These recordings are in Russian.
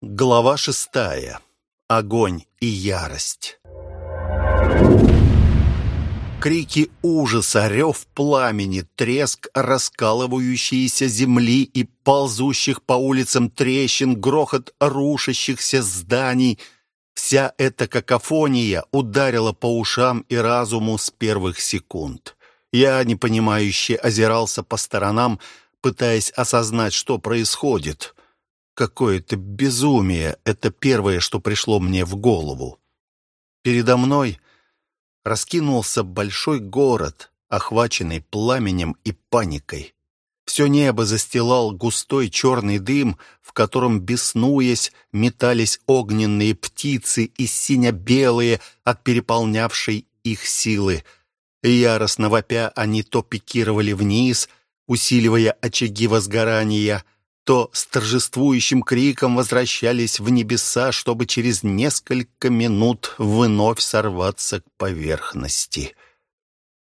Глава шестая. Огонь и ярость. Крики ужаса, рев пламени, треск раскалывающейся земли и ползущих по улицам трещин, грохот рушащихся зданий — вся эта какофония ударила по ушам и разуму с первых секунд. Я, непонимающе, озирался по сторонам, пытаясь осознать, что происходит. Какое-то безумие — это первое, что пришло мне в голову. Передо мной раскинулся большой город, охваченный пламенем и паникой. Все небо застилал густой черный дым, в котором, беснуясь, метались огненные птицы и сине-белые от переполнявшей их силы. Яростно вопя они то пикировали вниз, усиливая очаги возгорания, то с торжествующим криком возвращались в небеса, чтобы через несколько минут вновь сорваться к поверхности.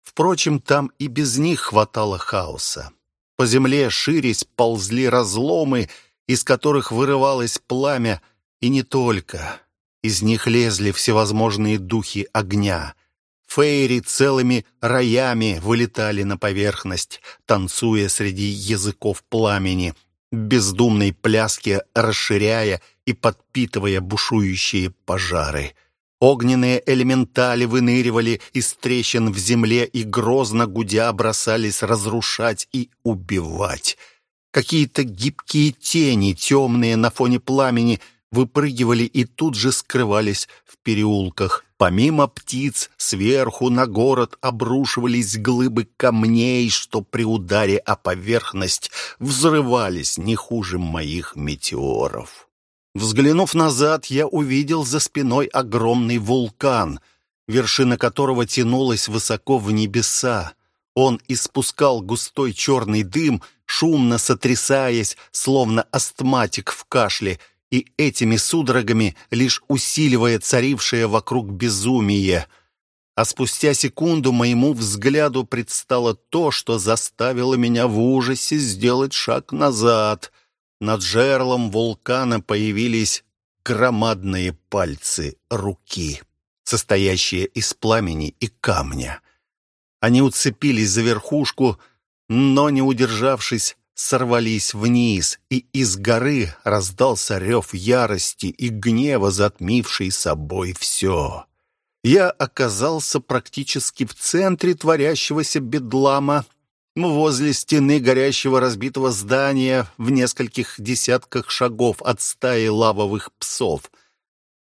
Впрочем, там и без них хватало хаоса. По земле, ширясь, ползли разломы, из которых вырывалось пламя, и не только. Из них лезли всевозможные духи огня. Фейри целыми роями вылетали на поверхность, танцуя среди языков пламени, бездумной пляски расширяя и подпитывая бушующие пожары. Огненные элементали выныривали из трещин в земле и грозно гудя бросались разрушать и убивать. Какие-то гибкие тени, темные на фоне пламени, выпрыгивали и тут же скрывались в переулках. Помимо птиц, сверху на город обрушивались глыбы камней, что при ударе о поверхность взрывались не хуже моих метеоров. Взглянув назад, я увидел за спиной огромный вулкан, вершина которого тянулась высоко в небеса. Он испускал густой черный дым, шумно сотрясаясь, словно астматик в кашле, и этими судорогами лишь усиливая царившее вокруг безумие. А спустя секунду моему взгляду предстало то, что заставило меня в ужасе сделать шаг назад — над жерлом вулкана появились громадные пальцы руки, состоящие из пламени и камня. Они уцепились за верхушку, но, не удержавшись, сорвались вниз, и из горы раздался рев ярости и гнева, затмивший собой все. Я оказался практически в центре творящегося бедлама, возле стены горящего разбитого здания в нескольких десятках шагов от стаи лавовых псов.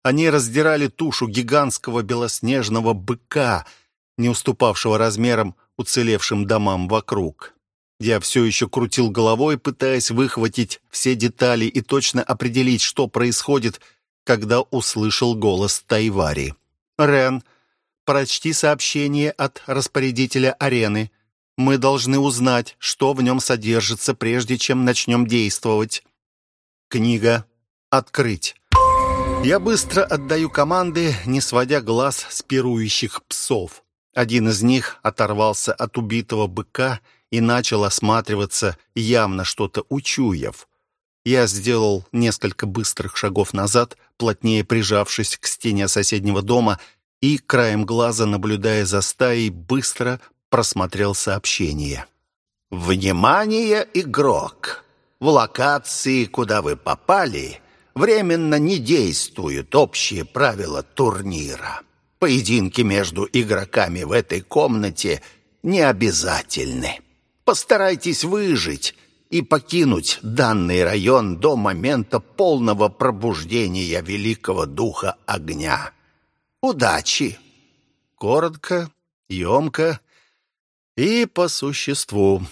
Они раздирали тушу гигантского белоснежного быка, не уступавшего размерам уцелевшим домам вокруг. Я все еще крутил головой, пытаясь выхватить все детали и точно определить, что происходит, когда услышал голос Тайвари. «Рен, прочти сообщение от распорядителя арены. Мы должны узнать, что в нем содержится, прежде чем начнем действовать. Книга «Открыть». Я быстро отдаю команды, не сводя глаз с пирующих псов. Один из них оторвался от убитого быка и начал осматриваться, явно что-то учуяв. Я сделал несколько быстрых шагов назад, плотнее прижавшись к стене соседнего дома и, краем глаза наблюдая за стаей, быстро просмотрел сообщение. «Внимание, игрок! В локации, куда вы попали, временно не действуют общие правила турнира. Поединки между игроками в этой комнате не обязательны. Постарайтесь выжить и покинуть данный район до момента полного пробуждения Великого Духа Огня. Удачи!» Коротко, емко и по существу.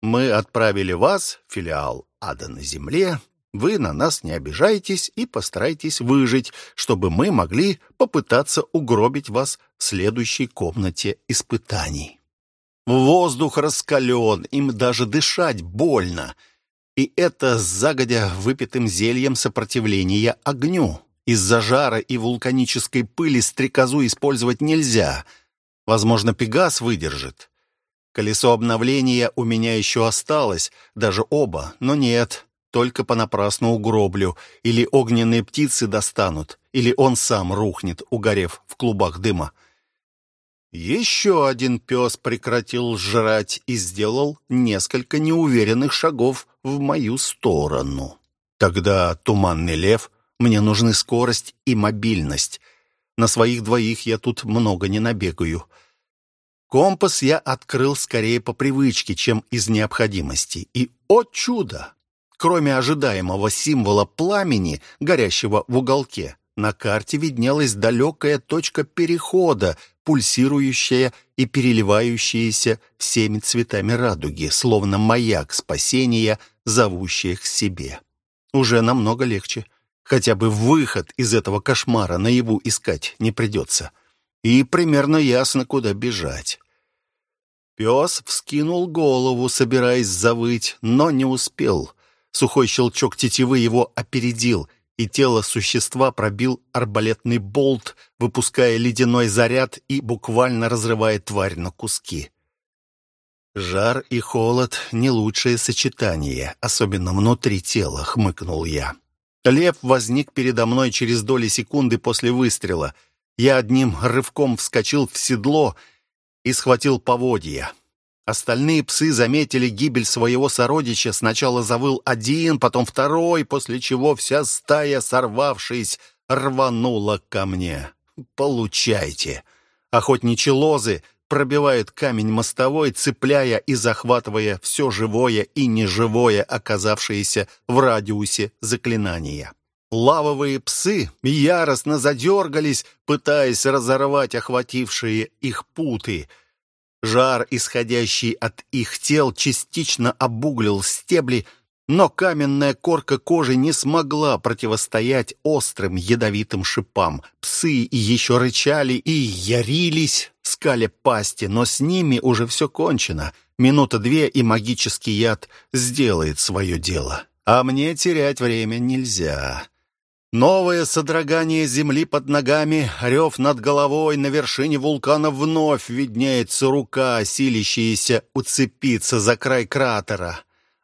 Мы отправили вас, филиал Ада на земле, вы на нас не обижайтесь и постарайтесь выжить, чтобы мы могли попытаться угробить вас в следующей комнате испытаний. Воздух раскален, им даже дышать больно. И это с загодя выпитым зельем сопротивления огню. Из-за жара и вулканической пыли стрекозу использовать нельзя. Возможно, Пегас выдержит. Колесо обновления у меня еще осталось, даже оба, но нет. только понапрасну угроблю, или огненные птицы достанут, или он сам рухнет, угорев в клубах дыма. Еще один пес прекратил жрать и сделал несколько неуверенных шагов в мою сторону. Тогда туманный лев, мне нужны скорость и мобильность. На своих двоих я тут много не набегаю. Компас я открыл скорее по привычке, чем из необходимости. И, о чудо! Кроме ожидаемого символа пламени, горящего в уголке, на карте виднелась далекая точка перехода, пульсирующая и переливающаяся всеми цветами радуги, словно маяк спасения, зовущий к себе. Уже намного легче. Хотя бы выход из этого кошмара наяву искать не придется. И примерно ясно, куда бежать. Пес вскинул голову, собираясь завыть, но не успел. Сухой щелчок тетивы его опередил, и тело существа пробил арбалетный болт, выпуская ледяной заряд и буквально разрывая тварь на куски. «Жар и холод — не лучшее сочетание, особенно внутри тела», — хмыкнул я. Лев возник передо мной через доли секунды после выстрела. Я одним рывком вскочил в седло и схватил поводья. Остальные псы заметили гибель своего сородича. Сначала завыл один, потом второй, после чего вся стая, сорвавшись, рванула ко мне. «Получайте!» Охотничьи лозы пробивают камень мостовой, цепляя и захватывая все живое и неживое, оказавшееся в радиусе заклинания. Лавовые псы яростно задергались, пытаясь разорвать охватившие их путы — Жар, исходящий от их тел, частично обуглил стебли, но каменная корка кожи не смогла противостоять острым ядовитым шипам. Псы еще рычали и ярились, скали пасти, но с ними уже все кончено. Минута-две, и магический яд сделает свое дело. А мне терять время нельзя. Новое содрогание земли под ногами, рев над головой, на вершине вулкана вновь виднеется рука, силящаяся уцепиться за край кратера.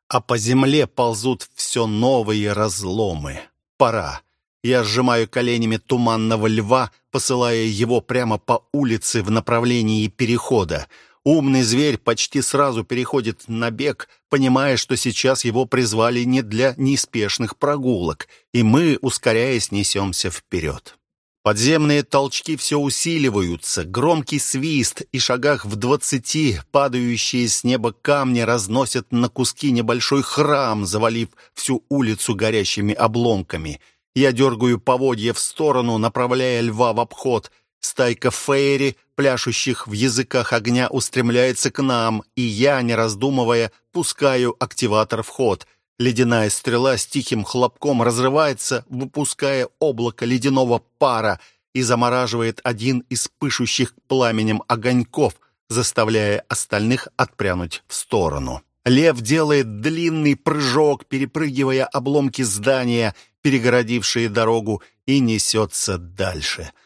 А по земле ползут все новые разломы. Пора. Я сжимаю коленями туманного льва, посылая его прямо по улице в направлении перехода. Умный зверь почти сразу переходит на бег, понимая, что сейчас его призвали не для неспешных прогулок, и мы, ускоряясь, несемся вперед. Подземные толчки все усиливаются, громкий свист и шагах в двадцати падающие с неба камни разносят на куски небольшой храм, завалив всю улицу горящими обломками. Я дергаю поводья в сторону, направляя льва в обход, Стайка фейри, пляшущих в языках огня, устремляется к нам, и я, не раздумывая, пускаю активатор в ход. Ледяная стрела с тихим хлопком разрывается, выпуская облако ледяного пара и замораживает один из пышущих пламенем огоньков, заставляя остальных отпрянуть в сторону. Лев делает длинный прыжок, перепрыгивая обломки здания, перегородившие дорогу, и несется дальше —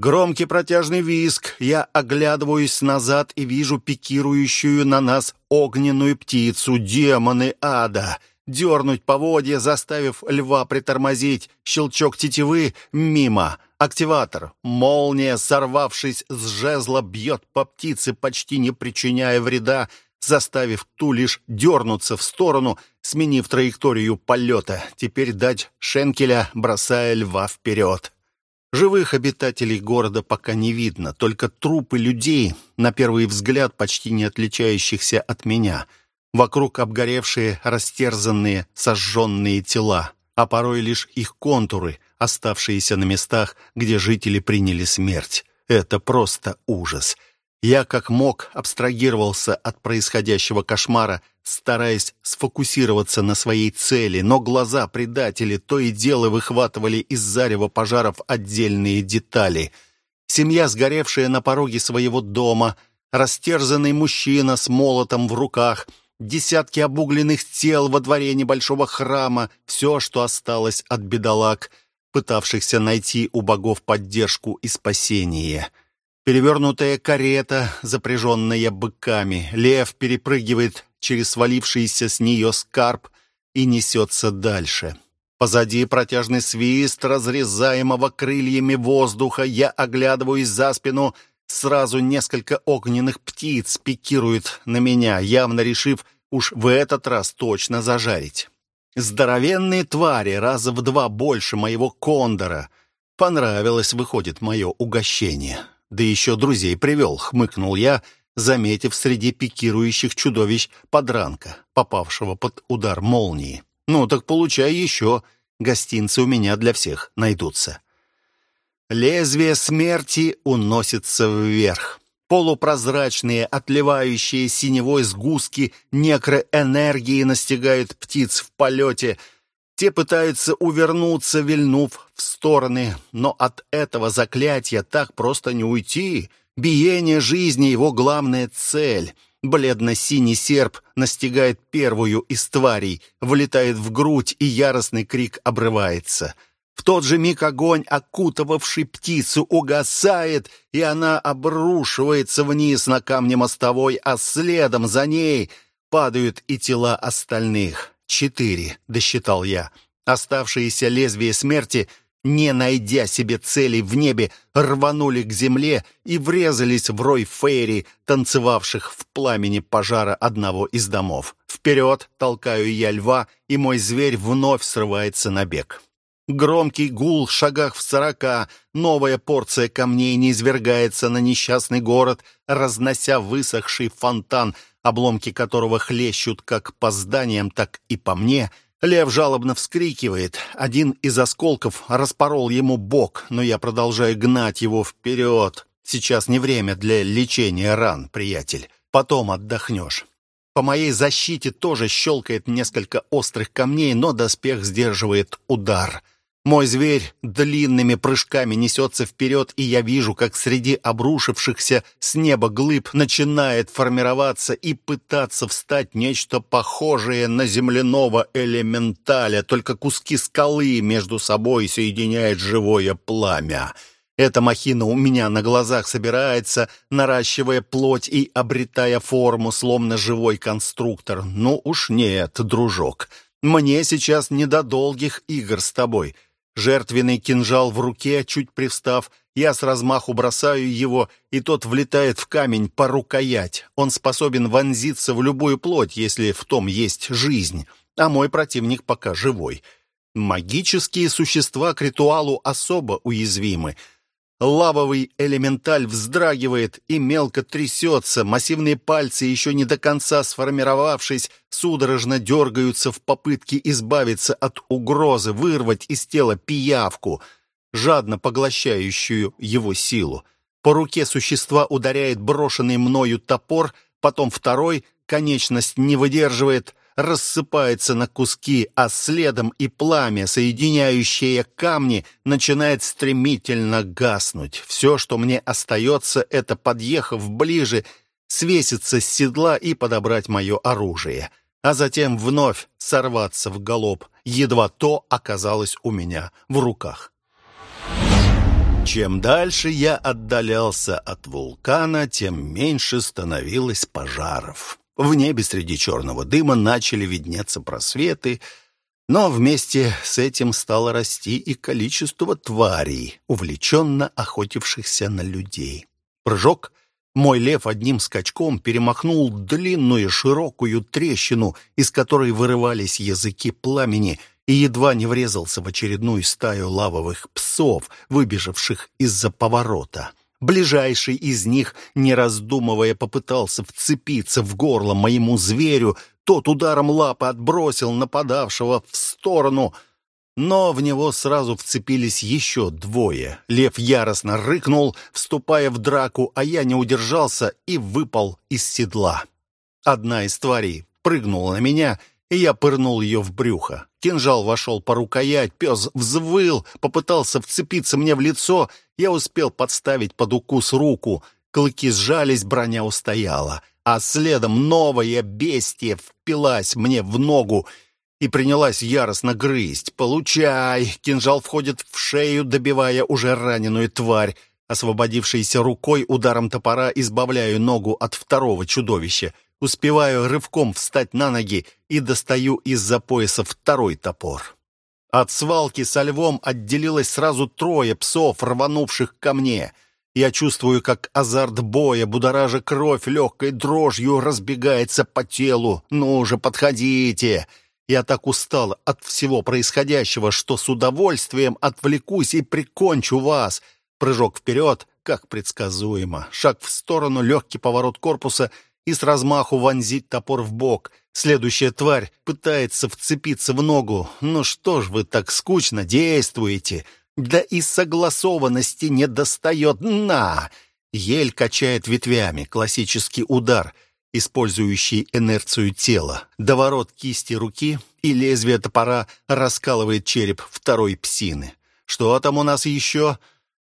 Громкий протяжный визг. Я оглядываюсь назад и вижу пикирующую на нас огненную птицу, демоны ада. Дернуть поводья, заставив льва притормозить. Щелчок тетивы мимо. Активатор. Молния, сорвавшись с жезла, бьет по птице, почти не причиняя вреда, заставив ту лишь дернуться в сторону, сменив траекторию полета. Теперь дать шенкеля, бросая льва вперед. Живых обитателей города пока не видно, только трупы людей, на первый взгляд почти не отличающихся от меня. Вокруг обгоревшие, растерзанные, сожженные тела, а порой лишь их контуры, оставшиеся на местах, где жители приняли смерть. Это просто ужас. Я как мог абстрагировался от происходящего кошмара, стараясь сфокусироваться на своей цели, но глаза предатели то и дело выхватывали из зарева пожаров отдельные детали. Семья, сгоревшая на пороге своего дома, растерзанный мужчина с молотом в руках, десятки обугленных тел во дворе небольшого храма, все, что осталось от бедолаг, пытавшихся найти у богов поддержку и спасение — Перевернутая карета, запряженная быками. Лев перепрыгивает через свалившийся с нее скарб. и несется дальше. Позади протяжный свист, разрезаемого крыльями воздуха. Я оглядываюсь за спину. Сразу несколько огненных птиц пикируют на меня, явно решив уж в этот раз точно зажарить. Здоровенные твари, раза в два больше моего кондора. Понравилось, выходит, мое угощение. Да еще друзей привел, хмыкнул я, заметив среди пикирующих чудовищ подранка, попавшего под удар молнии. Ну, так получай еще. Гостинцы у меня для всех найдутся. Лезвие смерти уносится вверх. Полупрозрачные, отливающие синевой сгустки некроэнергии настигают птиц в полете. Те пытаются увернуться, вильнув в стороны, но от этого заклятия так просто не уйти. Биение жизни — его главная цель — Бледно-синий серп настигает первую из тварей, влетает в грудь, и яростный крик обрывается. В тот же миг огонь, окутывавший птицу, угасает, и она обрушивается вниз на камне мостовой, а следом за ней падают и тела остальных. «Четыре», — досчитал я. Оставшиеся лезвия смерти не найдя себе целей в небе, рванули к земле и врезались в рой фейри, танцевавших в пламени пожара одного из домов. Вперед толкаю я льва, и мой зверь вновь срывается на бег. Громкий гул в шагах в сорока, новая порция камней низвергается на несчастный город, разнося высохший фонтан, обломки которого хлещут как по зданиям, так и по мне — Лев жалобно вскрикивает. Один из осколков распорол ему бок, но я продолжаю гнать его вперед. Сейчас не время для лечения ран, приятель. Потом отдохнешь. По моей защите тоже щелкает несколько острых камней, но доспех сдерживает удар. Мой зверь длинными прыжками несется вперед, и я вижу, как среди обрушившихся с неба глыб начинает формироваться и пытаться встать нечто похожее на земляного элементаля, только куски скалы между собой соединяет живое пламя. Эта махина у меня на глазах собирается, наращивая плоть и обретая форму, словно живой конструктор. Ну уж нет, дружок, мне сейчас не до долгих игр с тобой». Жертвенный кинжал в руке, чуть привстав, я с размаху бросаю его, и тот влетает в камень по рукоять. Он способен вонзиться в любую плоть, если в том есть жизнь, а мой противник пока живой. Магические существа к ритуалу особо уязвимы — Лавовый элементаль вздрагивает и мелко трясется, массивные пальцы, еще не до конца сформировавшись, судорожно дергаются в попытке избавиться от угрозы, вырвать из тела пиявку, жадно поглощающую его силу. По руке существа ударяет брошенный мною топор, потом второй, конечность не выдерживает, рассыпается на куски, а следом и пламя, соединяющее камни, начинает стремительно гаснуть. Все, что мне остается, это, подъехав ближе, свеситься с седла и подобрать мое оружие, а затем вновь сорваться в галоп, едва то оказалось у меня в руках. Чем дальше я отдалялся от вулкана, тем меньше становилось пожаров. В небе среди черного дыма начали виднеться просветы, но вместе с этим стало расти и количество тварей, увлеченно охотившихся на людей. Прыжок. Мой лев одним скачком перемахнул длинную широкую трещину, из которой вырывались языки пламени, и едва не врезался в очередную стаю лавовых псов, выбежавших из-за поворота. Ближайший из них, не раздумывая, попытался вцепиться в горло моему зверю. Тот ударом лапы отбросил нападавшего в сторону, но в него сразу вцепились еще двое. Лев яростно рыкнул, вступая в драку, а я не удержался и выпал из седла. Одна из тварей прыгнула на меня и я пырнул ее в брюхо. Кинжал вошел по рукоять, пес взвыл, попытался вцепиться мне в лицо. Я успел подставить под укус руку. Клыки сжались, броня устояла. А следом новая бестия впилась мне в ногу и принялась яростно грызть. «Получай!» Кинжал входит в шею, добивая уже раненую тварь. Освободившейся рукой ударом топора избавляю ногу от второго чудовища. Успеваю рывком встать на ноги и достаю из-за пояса второй топор. От свалки со львом отделилось сразу трое псов, рванувших ко мне. Я чувствую, как азарт боя, будоража кровь легкой дрожью разбегается по телу. «Ну же, подходите!» Я так устал от всего происходящего, что с удовольствием отвлекусь и прикончу вас. Прыжок вперед, как предсказуемо. Шаг в сторону, легкий поворот корпуса — и с размаху вонзить топор в бок. Следующая тварь пытается вцепиться в ногу. Ну что ж вы так скучно действуете? Да и согласованности не достает. На! Ель качает ветвями. Классический удар, использующий инерцию тела. Доворот кисти руки и лезвие топора раскалывает череп второй псины. Что там у нас еще?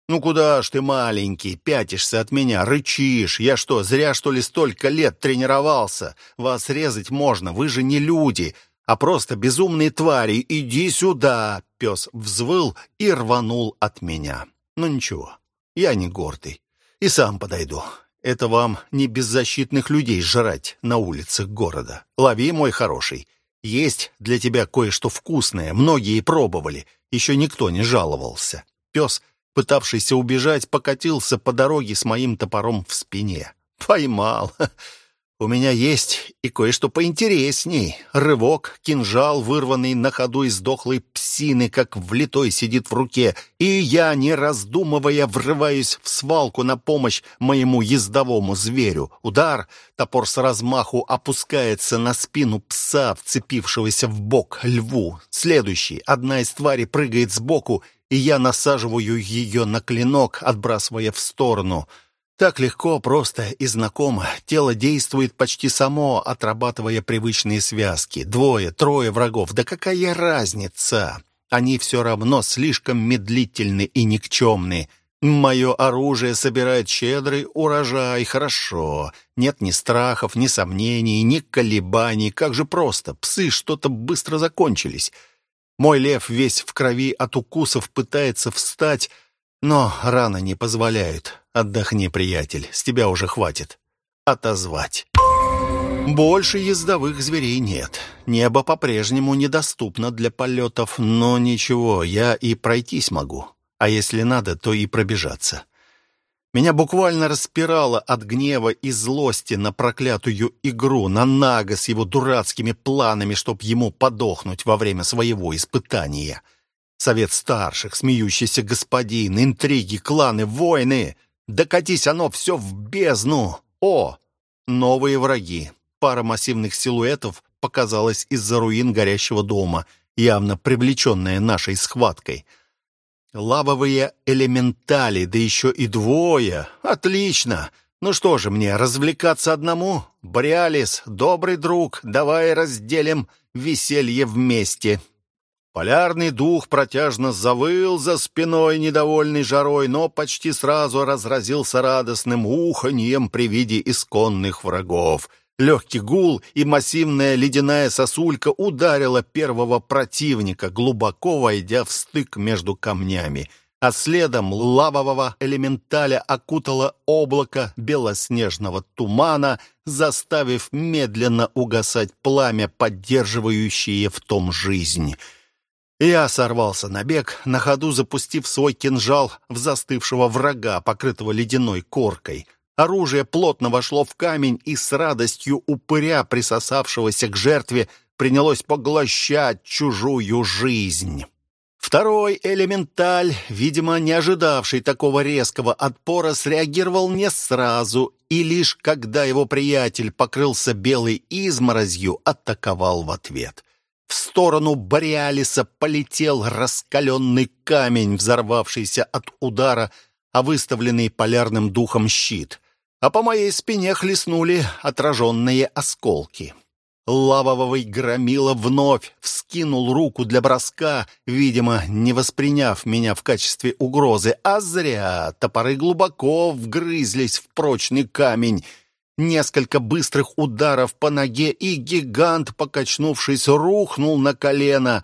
«Ну куда ж ты, маленький, пятишься от меня, рычишь? Я что, зря, что ли, столько лет тренировался? Вас резать можно, вы же не люди, а просто безумные твари. Иди сюда!» Пес взвыл и рванул от меня. «Ну ничего, я не гордый. И сам подойду. Это вам не беззащитных людей жрать на улицах города. Лови, мой хороший. Есть для тебя кое-что вкусное, многие пробовали. Еще никто не жаловался». Пес пытавшийся убежать, покатился по дороге с моим топором в спине. Поймал. У меня есть и кое-что поинтересней. Рывок, кинжал, вырванный на ходу из дохлой псины, как влитой сидит в руке, и я, не раздумывая, врываюсь в свалку на помощь моему ездовому зверю. Удар, топор с размаху опускается на спину пса, вцепившегося в бок льву. Следующий, одна из тварей прыгает сбоку и я насаживаю ее на клинок, отбрасывая в сторону. Так легко, просто и знакомо. Тело действует почти само, отрабатывая привычные связки. Двое, трое врагов. Да какая разница? Они все равно слишком медлительны и никчемны. Мое оружие собирает щедрый урожай, хорошо. Нет ни страхов, ни сомнений, ни колебаний. Как же просто. Псы что-то быстро закончились. Мой лев весь в крови от укусов пытается встать, но раны не позволяют. Отдохни, приятель, с тебя уже хватит. Отозвать. Больше ездовых зверей нет. Небо по-прежнему недоступно для полетов, но ничего, я и пройтись могу. А если надо, то и пробежаться. Меня буквально распирало от гнева и злости на проклятую игру, на Нага с его дурацкими планами, чтоб ему подохнуть во время своего испытания. Совет старших, смеющийся господин, интриги, кланы, войны. Докатись оно все в бездну. О, новые враги. Пара массивных силуэтов показалась из-за руин горящего дома, явно привлеченная нашей схваткой — Лавовые элементали, да еще и двое. Отлично. Ну что же мне, развлекаться одному? Бриалис, добрый друг, давай разделим веселье вместе. Полярный дух протяжно завыл за спиной, недовольный жарой, но почти сразу разразился радостным уханьем при виде исконных врагов. Легкий гул и массивная ледяная сосулька ударила первого противника, глубоко войдя в стык между камнями, а следом лавового элементаля окутало облако белоснежного тумана, заставив медленно угасать пламя, поддерживающее в том жизнь. Я сорвался на бег, на ходу запустив свой кинжал в застывшего врага, покрытого ледяной коркой — Оружие плотно вошло в камень и с радостью упыря, присосавшегося к жертве, принялось поглощать чужую жизнь. Второй элементаль, видимо, не ожидавший такого резкого отпора, среагировал не сразу и лишь когда его приятель покрылся белой изморозью, атаковал в ответ. В сторону Бориалиса полетел раскаленный камень, взорвавшийся от удара, а выставленный полярным духом щит — а по моей спине хлестнули отраженные осколки. Лавовый громила вновь вскинул руку для броска, видимо, не восприняв меня в качестве угрозы, а зря топоры глубоко вгрызлись в прочный камень. Несколько быстрых ударов по ноге, и гигант, покачнувшись, рухнул на колено.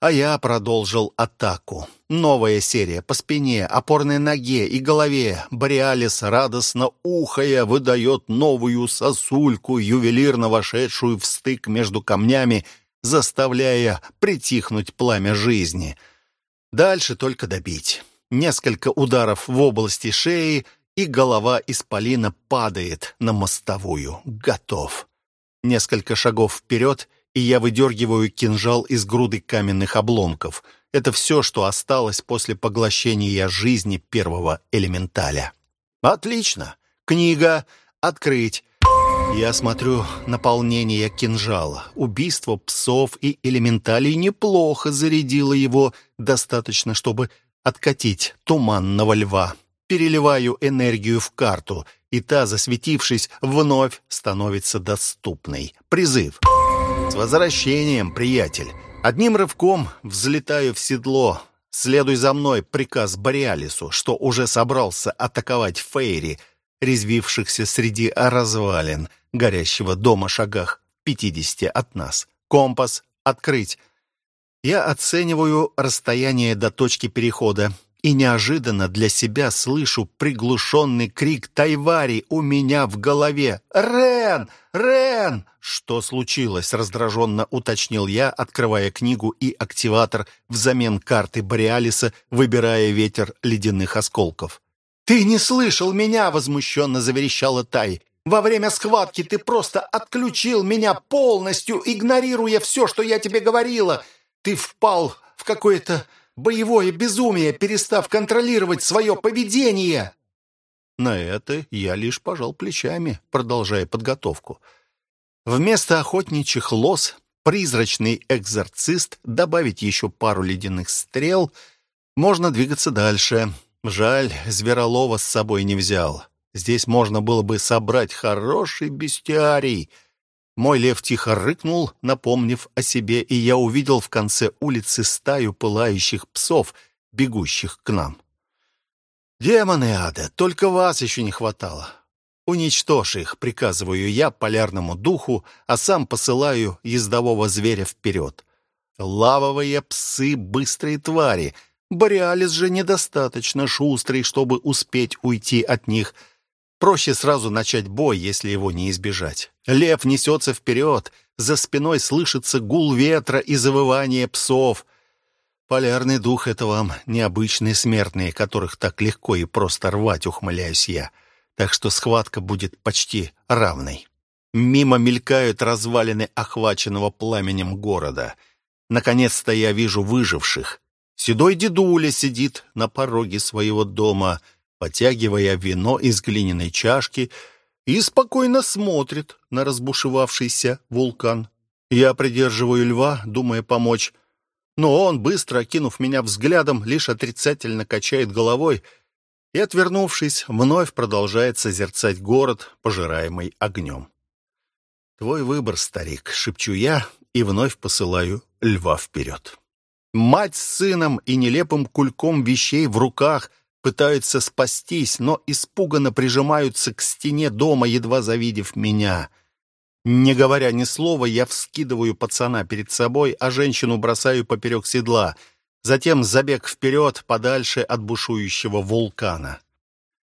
А я продолжил атаку. Новая серия по спине, опорной ноге и голове. Бориалис, радостно ухая, выдает новую сосульку, ювелирно вошедшую в стык между камнями, заставляя притихнуть пламя жизни. Дальше только добить. Несколько ударов в области шеи, и голова исполина падает на мостовую. Готов. Несколько шагов вперед, и я выдергиваю кинжал из груды каменных обломков. Это все, что осталось после поглощения жизни первого элементаля. Отлично. Книга. Открыть. Я смотрю наполнение кинжала. Убийство псов и элементалей неплохо зарядило его, достаточно, чтобы откатить туманного льва. Переливаю энергию в карту, и та, засветившись, вновь становится доступной. Призыв. «С возвращением, приятель!» Одним рывком взлетаю в седло. «Следуй за мной!» — приказ Бориалису, что уже собрался атаковать Фейри, резвившихся среди развалин горящего дома шагах пятидесяти от нас. «Компас! Открыть!» Я оцениваю расстояние до точки перехода и неожиданно для себя слышу приглушенный крик Тайвари у меня в голове. «Рен! Рен!» «Что случилось?» — раздраженно уточнил я, открывая книгу и активатор взамен карты Бориалиса, выбирая ветер ледяных осколков. «Ты не слышал меня!» — возмущенно заверещала Тай. «Во время схватки ты просто отключил меня полностью, игнорируя все, что я тебе говорила. Ты впал в какое-то боевое безумие, перестав контролировать свое поведение!» На это я лишь пожал плечами, продолжая подготовку. Вместо охотничьих лос призрачный экзорцист, добавить еще пару ледяных стрел, можно двигаться дальше. Жаль, Зверолова с собой не взял. Здесь можно было бы собрать хороший бестиарий — мой лев тихо рыкнул, напомнив о себе, и я увидел в конце улицы стаю пылающих псов, бегущих к нам. «Демоны ада, только вас еще не хватало. Уничтожь их, приказываю я полярному духу, а сам посылаю ездового зверя вперед. Лавовые псы — быстрые твари. Бориалис же недостаточно шустрый, чтобы успеть уйти от них — Проще сразу начать бой, если его не избежать. Лев несется вперед, за спиной слышится гул ветра и завывание псов. Полярный дух — это вам необычные смертные, которых так легко и просто рвать, ухмыляюсь я. Так что схватка будет почти равной. Мимо мелькают развалины охваченного пламенем города. Наконец-то я вижу выживших. Седой дедуля сидит на пороге своего дома — потягивая вино из глиняной чашки, и спокойно смотрит на разбушевавшийся вулкан. Я придерживаю льва, думая помочь, но он, быстро окинув меня взглядом, лишь отрицательно качает головой и, отвернувшись, вновь продолжает созерцать город, пожираемый огнем. «Твой выбор, старик», — шепчу я и вновь посылаю льва вперед. Мать с сыном и нелепым кульком вещей в руках пытаются спастись, но испуганно прижимаются к стене дома, едва завидев меня. Не говоря ни слова, я вскидываю пацана перед собой, а женщину бросаю поперек седла. Затем забег вперед, подальше от бушующего вулкана.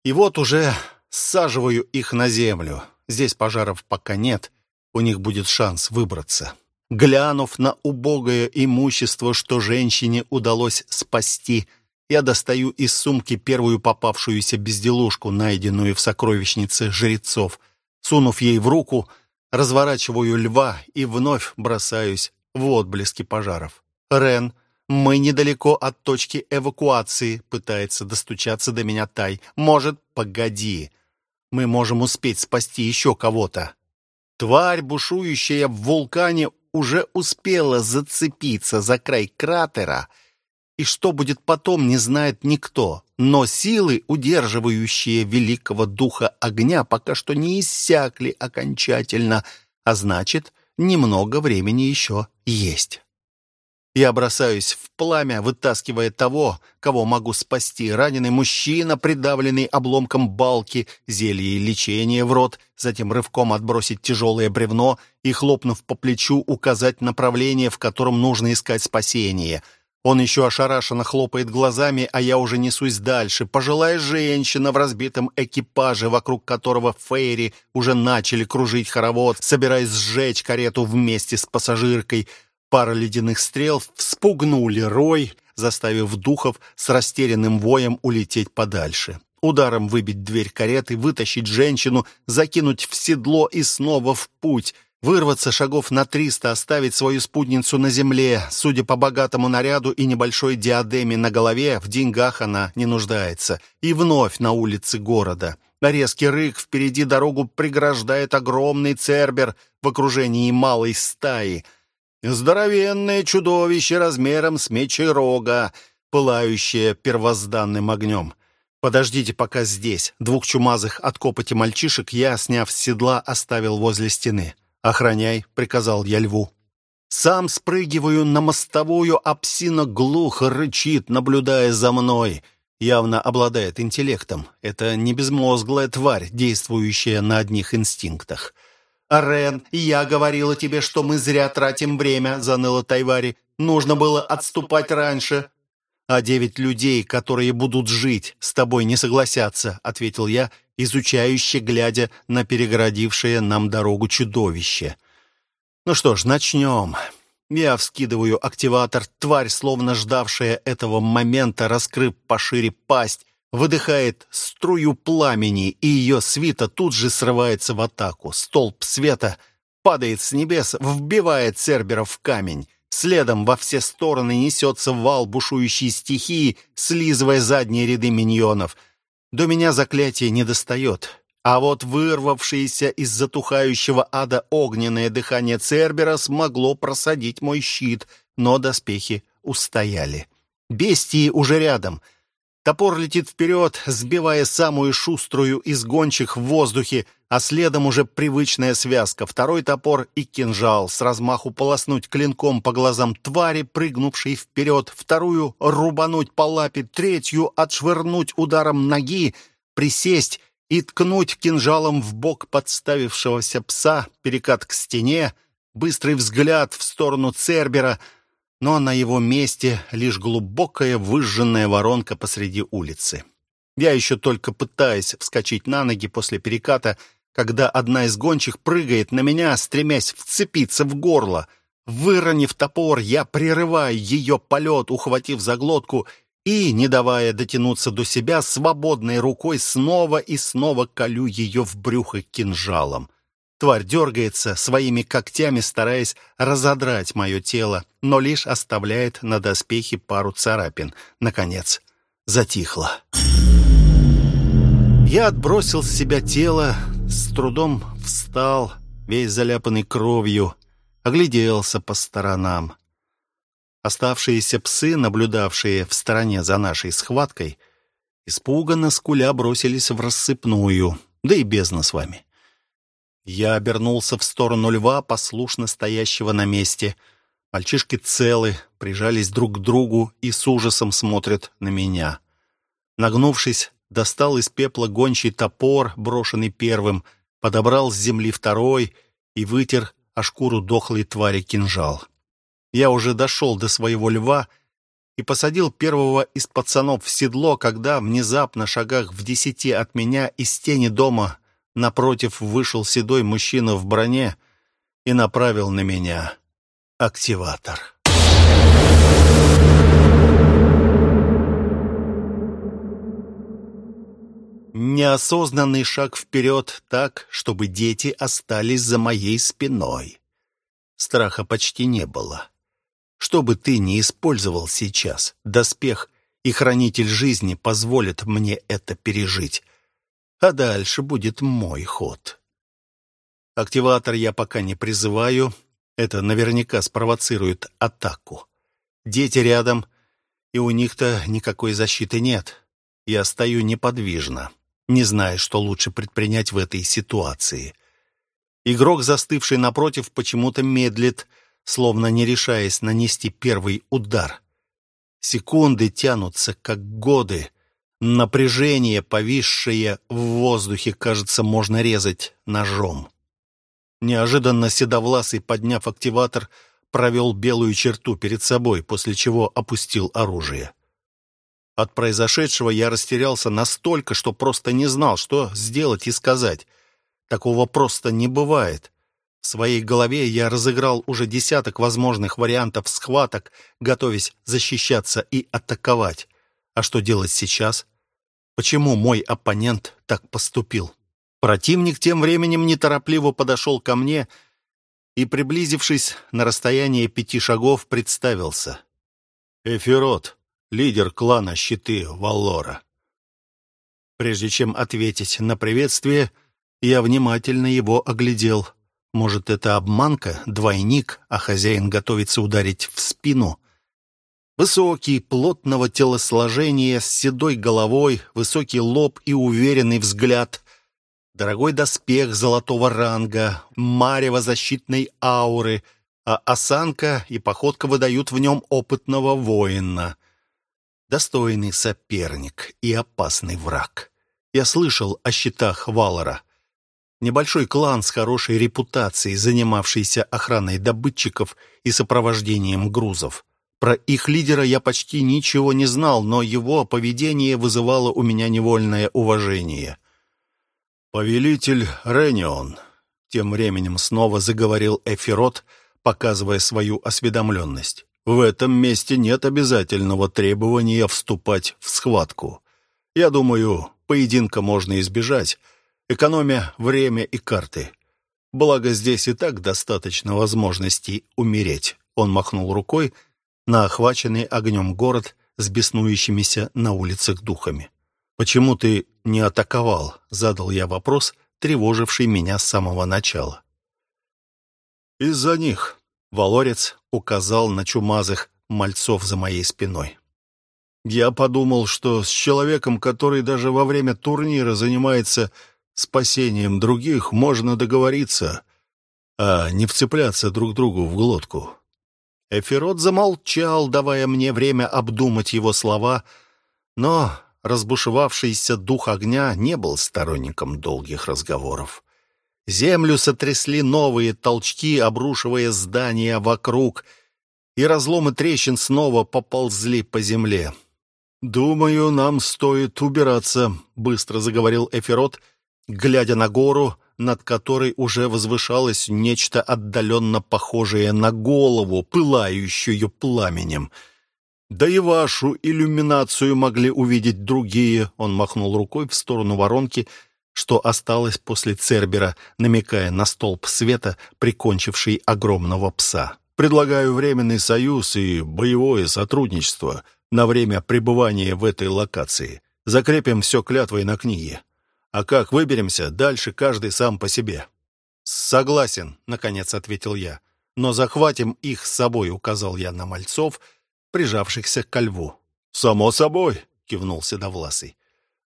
И вот уже саживаю их на землю. Здесь пожаров пока нет, у них будет шанс выбраться. Глянув на убогое имущество, что женщине удалось спасти – я достаю из сумки первую попавшуюся безделушку, найденную в сокровищнице жрецов. Сунув ей в руку, разворачиваю льва и вновь бросаюсь в отблески пожаров. «Рен, мы недалеко от точки эвакуации», — пытается достучаться до меня Тай. «Может, погоди. Мы можем успеть спасти еще кого-то». Тварь, бушующая в вулкане, уже успела зацепиться за край кратера — и что будет потом, не знает никто. Но силы, удерживающие великого духа огня, пока что не иссякли окончательно, а значит, немного времени еще есть. Я бросаюсь в пламя, вытаскивая того, кого могу спасти. Раненый мужчина, придавленный обломком балки, зелье и лечение в рот, затем рывком отбросить тяжелое бревно и, хлопнув по плечу, указать направление, в котором нужно искать спасение. Он еще ошарашенно хлопает глазами, а я уже несусь дальше. Пожилая женщина в разбитом экипаже, вокруг которого Фейри уже начали кружить хоровод, собираясь сжечь карету вместе с пассажиркой — Пара ледяных стрел вспугнули рой, заставив духов с растерянным воем улететь подальше. Ударом выбить дверь кареты, вытащить женщину, закинуть в седло и снова в путь. Вырваться шагов на триста, оставить свою спутницу на земле. Судя по богатому наряду и небольшой диадеме на голове, в деньгах она не нуждается. И вновь на улице города. Резкий рык впереди дорогу преграждает огромный цербер в окружении малой стаи — Здоровенное чудовище размером с меч рога, пылающее первозданным огнем. «Подождите пока здесь». Двух чумазых от копоти мальчишек я, сняв с седла, оставил возле стены. «Охраняй», — приказал я льву. Сам спрыгиваю на мостовую, а псина глухо рычит, наблюдая за мной. Явно обладает интеллектом. Это не безмозглая тварь, действующая на одних инстинктах. «Рен, я говорила тебе, что мы зря тратим время», — заныла Тайвари. «Нужно было отступать раньше». «А девять людей, которые будут жить, с тобой не согласятся», — ответил я, изучающе глядя на перегородившее нам дорогу чудовище. «Ну что ж, начнем». Я вскидываю активатор, тварь, словно ждавшая этого момента, раскрыв пошире пасть, выдыхает струю пламени, и ее свита тут же срывается в атаку. Столб света падает с небес, вбивает Церберов в камень. Следом во все стороны несется вал бушующей стихии, слизывая задние ряды миньонов. До меня заклятие не достает. А вот вырвавшееся из затухающего ада огненное дыхание Цербера смогло просадить мой щит, но доспехи устояли. Бестии уже рядом — Топор летит вперед, сбивая самую шуструю из гончих в воздухе, а следом уже привычная связка. Второй топор и кинжал. С размаху полоснуть клинком по глазам твари, прыгнувшей вперед. Вторую рубануть по лапе. Третью отшвырнуть ударом ноги. Присесть и ткнуть кинжалом в бок подставившегося пса. Перекат к стене. Быстрый взгляд в сторону Цербера — но на его месте лишь глубокая выжженная воронка посреди улицы. Я еще только пытаюсь вскочить на ноги после переката, когда одна из гончих прыгает на меня, стремясь вцепиться в горло. Выронив топор, я прерываю ее полет, ухватив за глотку и, не давая дотянуться до себя, свободной рукой снова и снова колю ее в брюхо кинжалом. Тварь дергается своими когтями, стараясь разодрать мое тело, но лишь оставляет на доспехе пару царапин. Наконец, затихло. Я отбросил с себя тело, с трудом встал, весь заляпанный кровью, огляделся по сторонам. Оставшиеся псы, наблюдавшие в стороне за нашей схваткой, испуганно скуля бросились в рассыпную, да и бездна с вами. Я обернулся в сторону льва, послушно стоящего на месте. Мальчишки целы, прижались друг к другу и с ужасом смотрят на меня. Нагнувшись, достал из пепла гончий топор, брошенный первым, подобрал с земли второй и вытер о шкуру дохлой твари кинжал. Я уже дошел до своего льва и посадил первого из пацанов в седло, когда внезапно, шагах в десяти от меня, из тени дома Напротив вышел седой мужчина в броне и направил на меня активатор. Неосознанный шаг вперед так, чтобы дети остались за моей спиной. Страха почти не было. Что бы ты ни использовал сейчас, доспех и хранитель жизни позволят мне это пережить а дальше будет мой ход. Активатор я пока не призываю, это наверняка спровоцирует атаку. Дети рядом, и у них-то никакой защиты нет. Я стою неподвижно, не зная, что лучше предпринять в этой ситуации. Игрок, застывший напротив, почему-то медлит, словно не решаясь нанести первый удар. Секунды тянутся, как годы. Напряжение, повисшее в воздухе, кажется, можно резать ножом. Неожиданно Седовласый, подняв активатор, провел белую черту перед собой, после чего опустил оружие. От произошедшего я растерялся настолько, что просто не знал, что сделать и сказать. Такого просто не бывает. В своей голове я разыграл уже десяток возможных вариантов схваток, готовясь защищаться и атаковать. А что делать сейчас? Почему мой оппонент так поступил? Противник тем временем неторопливо подошел ко мне и, приблизившись на расстояние пяти шагов, представился. «Эфирот, лидер клана Щиты Валлора». Прежде чем ответить на приветствие, я внимательно его оглядел. Может, это обманка, двойник, а хозяин готовится ударить в спину? Высокий, плотного телосложения, с седой головой, высокий лоб и уверенный взгляд дорогой доспех золотого ранга, марево защитной ауры, а осанка и походка выдают в нем опытного воина. Достойный соперник и опасный враг. Я слышал о щитах Валора. Небольшой клан с хорошей репутацией, занимавшийся охраной добытчиков и сопровождением грузов. Про их лидера я почти ничего не знал, но его поведение вызывало у меня невольное уважение — «Повелитель Ренион», — тем временем снова заговорил Эфирот, показывая свою осведомленность. «В этом месте нет обязательного требования вступать в схватку. Я думаю, поединка можно избежать, экономя время и карты. Благо здесь и так достаточно возможностей умереть». Он махнул рукой на охваченный огнем город с беснующимися на улицах духами. «Почему ты не атаковал?» — задал я вопрос, тревоживший меня с самого начала. «Из-за них», — Валорец указал на чумазых мальцов за моей спиной. «Я подумал, что с человеком, который даже во время турнира занимается спасением других, можно договориться, а не вцепляться друг другу в глотку». Эфирот замолчал, давая мне время обдумать его слова, но разбушевавшийся дух огня не был сторонником долгих разговоров. Землю сотрясли новые толчки, обрушивая здания вокруг, и разломы трещин снова поползли по земле. «Думаю, нам стоит убираться», — быстро заговорил Эфирот, глядя на гору, над которой уже возвышалось нечто отдаленно похожее на голову, пылающую пламенем — да и вашу иллюминацию могли увидеть другие. Он махнул рукой в сторону воронки, что осталось после Цербера, намекая на столб света, прикончивший огромного пса. Предлагаю временный союз и боевое сотрудничество на время пребывания в этой локации. Закрепим все клятвой на книге. А как выберемся, дальше каждый сам по себе. «Согласен», — наконец ответил я. «Но захватим их с собой», — указал я на мальцов — прижавшихся ко льву. «Само собой», — кивнул Седовласый.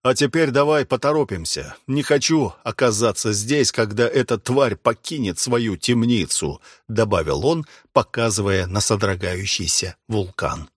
«А теперь давай поторопимся. Не хочу оказаться здесь, когда эта тварь покинет свою темницу», — добавил он, показывая на содрогающийся вулкан.